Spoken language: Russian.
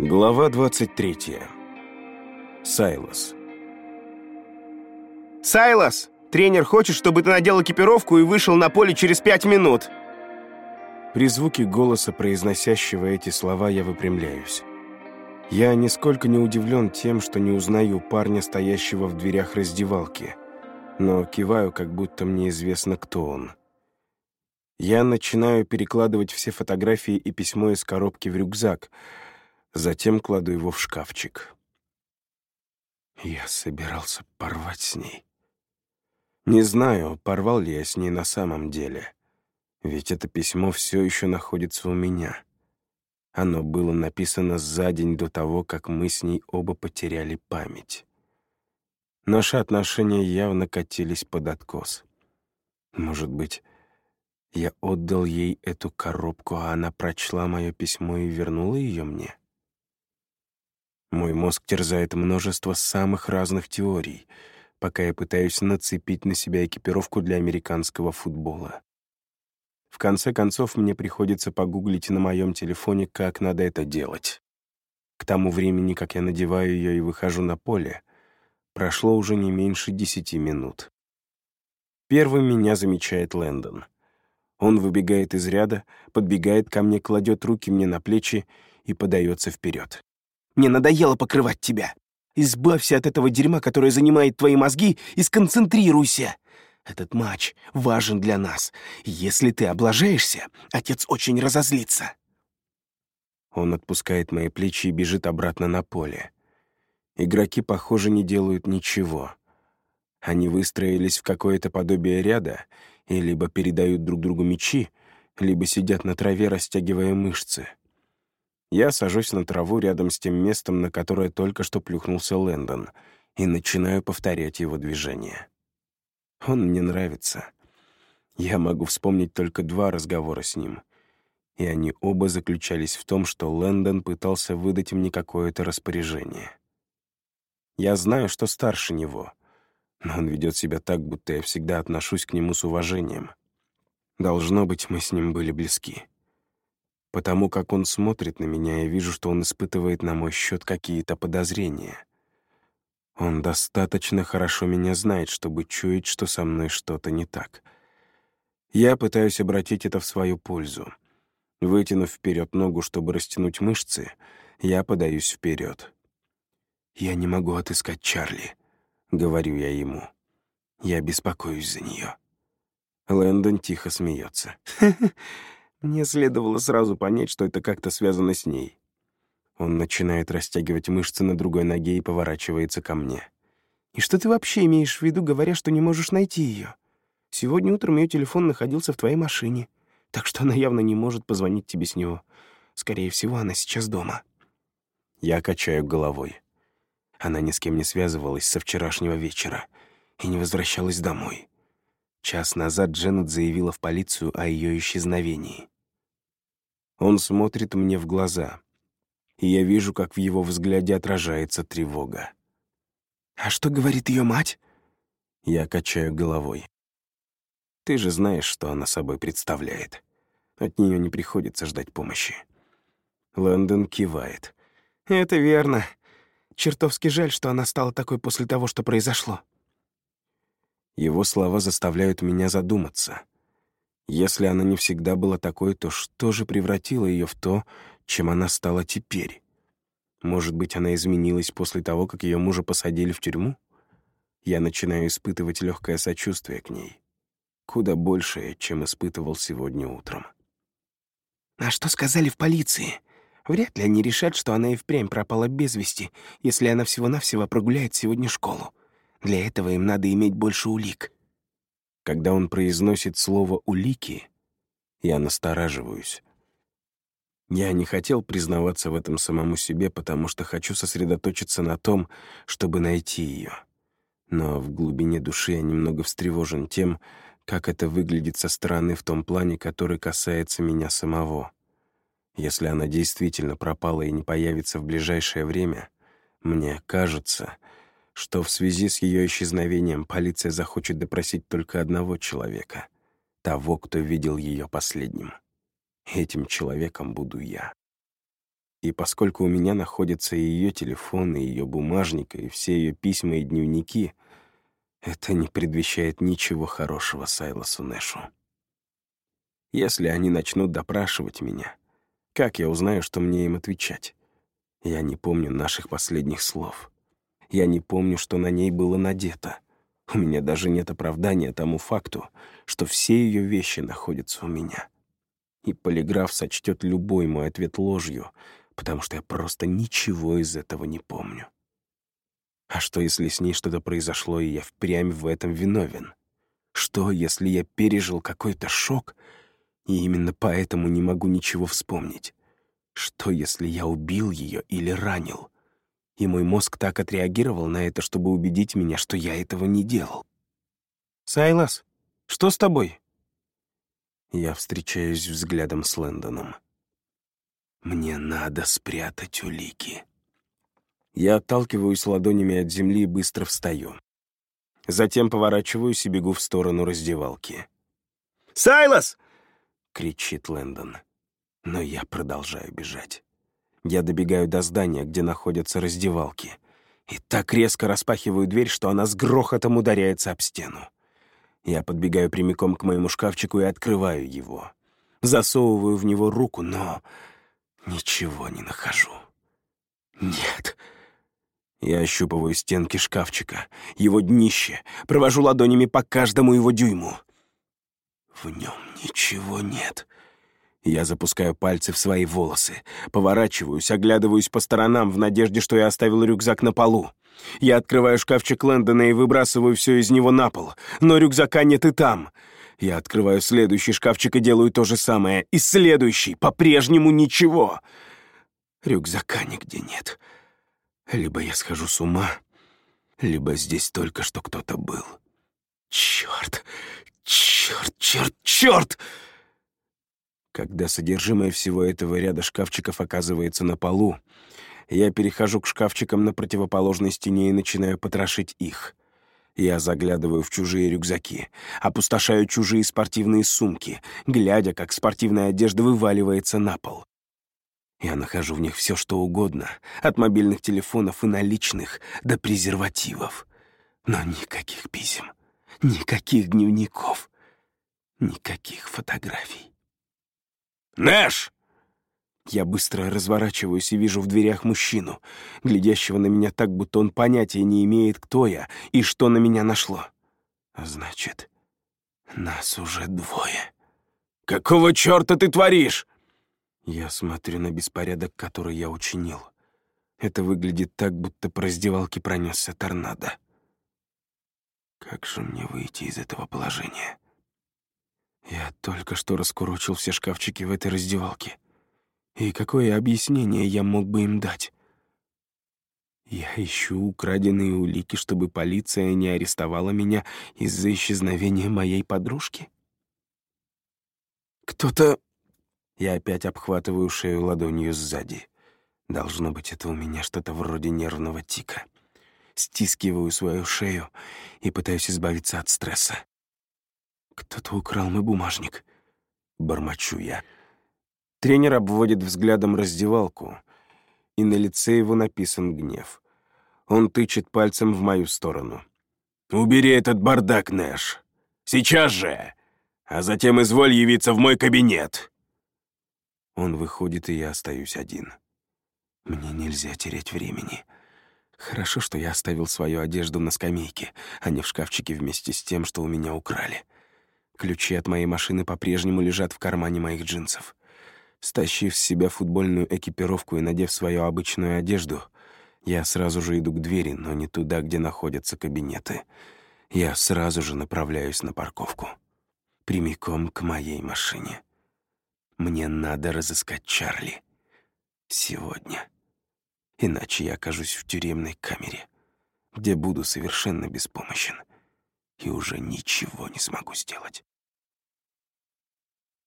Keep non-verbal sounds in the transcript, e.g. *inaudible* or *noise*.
Глава 23. Сайлос. «Сайлос! Тренер хочет, чтобы ты надел экипировку и вышел на поле через пять минут!» При звуке голоса, произносящего эти слова, я выпрямляюсь. Я нисколько не удивлен тем, что не узнаю парня, стоящего в дверях раздевалки, но киваю, как будто мне известно, кто он. Я начинаю перекладывать все фотографии и письмо из коробки в рюкзак — Затем кладу его в шкафчик. Я собирался порвать с ней. Не знаю, порвал ли я с ней на самом деле. Ведь это письмо все еще находится у меня. Оно было написано за день до того, как мы с ней оба потеряли память. Наши отношения явно катились под откос. Может быть, я отдал ей эту коробку, а она прочла мое письмо и вернула ее мне? Мой мозг терзает множество самых разных теорий, пока я пытаюсь нацепить на себя экипировку для американского футбола. В конце концов, мне приходится погуглить на моем телефоне, как надо это делать. К тому времени, как я надеваю ее и выхожу на поле, прошло уже не меньше десяти минут. Первым меня замечает Лэндон. Он выбегает из ряда, подбегает ко мне, кладет руки мне на плечи и подается вперед. Мне надоело покрывать тебя. Избавься от этого дерьма, которое занимает твои мозги, и сконцентрируйся. Этот матч важен для нас. Если ты облажаешься, отец очень разозлится. Он отпускает мои плечи и бежит обратно на поле. Игроки, похоже, не делают ничего. Они выстроились в какое-то подобие ряда и либо передают друг другу мячи, либо сидят на траве, растягивая мышцы. Я сажусь на траву рядом с тем местом, на которое только что плюхнулся Лэндон, и начинаю повторять его движения. Он мне нравится. Я могу вспомнить только два разговора с ним, и они оба заключались в том, что Лэндон пытался выдать мне какое-то распоряжение. Я знаю, что старше него, но он ведет себя так, будто я всегда отношусь к нему с уважением. Должно быть, мы с ним были близки. Потому как он смотрит на меня, я вижу, что он испытывает на мой счет какие-то подозрения. Он достаточно хорошо меня знает, чтобы чуять, что со мной что-то не так. Я пытаюсь обратить это в свою пользу. Вытянув вперед ногу, чтобы растянуть мышцы, я подаюсь вперед. «Я не могу отыскать Чарли», — говорю я ему. «Я беспокоюсь за нее». Лэндон тихо смеется. *laughs* Мне следовало сразу понять, что это как-то связано с ней. Он начинает растягивать мышцы на другой ноге и поворачивается ко мне. «И что ты вообще имеешь в виду, говоря, что не можешь найти ее? Сегодня утром ее телефон находился в твоей машине, так что она явно не может позвонить тебе с него. Скорее всего, она сейчас дома». Я качаю головой. Она ни с кем не связывалась со вчерашнего вечера и не возвращалась домой. Час назад Дженнет заявила в полицию о ее исчезновении. Он смотрит мне в глаза, и я вижу, как в его взгляде отражается тревога. «А что говорит ее мать?» Я качаю головой. «Ты же знаешь, что она собой представляет. От нее не приходится ждать помощи». Лэндон кивает. «Это верно. Чертовски жаль, что она стала такой после того, что произошло». Его слова заставляют меня задуматься. Если она не всегда была такой, то что же превратило ее в то, чем она стала теперь? Может быть, она изменилась после того, как ее мужа посадили в тюрьму? Я начинаю испытывать легкое сочувствие к ней. Куда большее, чем испытывал сегодня утром. «А что сказали в полиции? Вряд ли они решат, что она и впрямь пропала без вести, если она всего-навсего прогуляет сегодня школу. Для этого им надо иметь больше улик. Когда он произносит слово «улики», я настораживаюсь. Я не хотел признаваться в этом самому себе, потому что хочу сосредоточиться на том, чтобы найти ее. Но в глубине души я немного встревожен тем, как это выглядит со стороны в том плане, который касается меня самого. Если она действительно пропала и не появится в ближайшее время, мне кажется, что в связи с ее исчезновением полиция захочет допросить только одного человека, того, кто видел ее последним. Этим человеком буду я. И поскольку у меня находится и ее телефон, и ее бумажник, и все ее письма и дневники, это не предвещает ничего хорошего Сайлосу Нэшу. Если они начнут допрашивать меня, как я узнаю, что мне им отвечать? Я не помню наших последних слов. Я не помню, что на ней было надето. У меня даже нет оправдания тому факту, что все ее вещи находятся у меня. И полиграф сочтет любой мой ответ ложью, потому что я просто ничего из этого не помню. А что, если с ней что-то произошло, и я впрямь в этом виновен? Что, если я пережил какой-то шок, и именно поэтому не могу ничего вспомнить? Что, если я убил ее или ранил? И мой мозг так отреагировал на это, чтобы убедить меня, что я этого не делал. «Сайлас, что с тобой?» Я встречаюсь взглядом с Лэндоном. Мне надо спрятать улики. Я отталкиваюсь ладонями от земли и быстро встаю. Затем поворачиваюсь и бегу в сторону раздевалки. «Сайлас!» — кричит Лэндон. Но я продолжаю бежать. Я добегаю до здания, где находятся раздевалки, и так резко распахиваю дверь, что она с грохотом ударяется об стену. Я подбегаю прямиком к моему шкафчику и открываю его. Засовываю в него руку, но Ничего не нахожу. Нет. Я ощупываю стенки шкафчика, его днище, провожу ладонями по каждому его дюйму. В нем ничего нет. Я запускаю пальцы в свои волосы, поворачиваюсь, оглядываюсь по сторонам в надежде, что я оставил рюкзак на полу. Я открываю шкафчик Лэндона и выбрасываю все из него на пол, но рюкзака нет и там — я открываю следующий шкафчик и делаю то же самое. И следующий. По-прежнему ничего. Рюкзака нигде нет. Либо я схожу с ума, либо здесь только что кто-то был. Черт! Черт, черт, черт! Когда содержимое всего этого ряда шкафчиков оказывается на полу, я перехожу к шкафчикам на противоположной стене и начинаю потрошить их. Я заглядываю в чужие рюкзаки, опустошаю чужие спортивные сумки, глядя, как спортивная одежда вываливается на пол. Я нахожу в них все, что угодно, от мобильных телефонов и наличных до презервативов. Но никаких писем, никаких дневников, никаких фотографий. «Нэш!» Я быстро разворачиваюсь и вижу в дверях мужчину, глядящего на меня так, будто он понятия не имеет, кто я и что на меня нашло. А значит, нас уже двое. «Какого черта ты творишь?» Я смотрю на беспорядок, который я учинил. Это выглядит так, будто по раздевалке пронесся торнадо. Как же мне выйти из этого положения? Я только что раскурочил все шкафчики в этой раздевалке. И какое объяснение я мог бы им дать? Я ищу украденные улики, чтобы полиция не арестовала меня из-за исчезновения моей подружки? Кто-то... Я опять обхватываю шею ладонью сзади. Должно быть, это у меня что-то вроде нервного тика. Стискиваю свою шею и пытаюсь избавиться от стресса. Кто-то украл мой бумажник. Бормочу я. Тренер обводит взглядом раздевалку, и на лице его написан гнев. Он тычет пальцем в мою сторону. «Убери этот бардак, Нэш! Сейчас же! А затем изволь явиться в мой кабинет!» Он выходит, и я остаюсь один. Мне нельзя терять времени. Хорошо, что я оставил свою одежду на скамейке, а не в шкафчике вместе с тем, что у меня украли. Ключи от моей машины по-прежнему лежат в кармане моих джинсов. Стащив с себя футбольную экипировку и надев свою обычную одежду, я сразу же иду к двери, но не туда, где находятся кабинеты. Я сразу же направляюсь на парковку. Прямиком к моей машине. Мне надо разыскать Чарли. Сегодня. Иначе я окажусь в тюремной камере, где буду совершенно беспомощен и уже ничего не смогу сделать.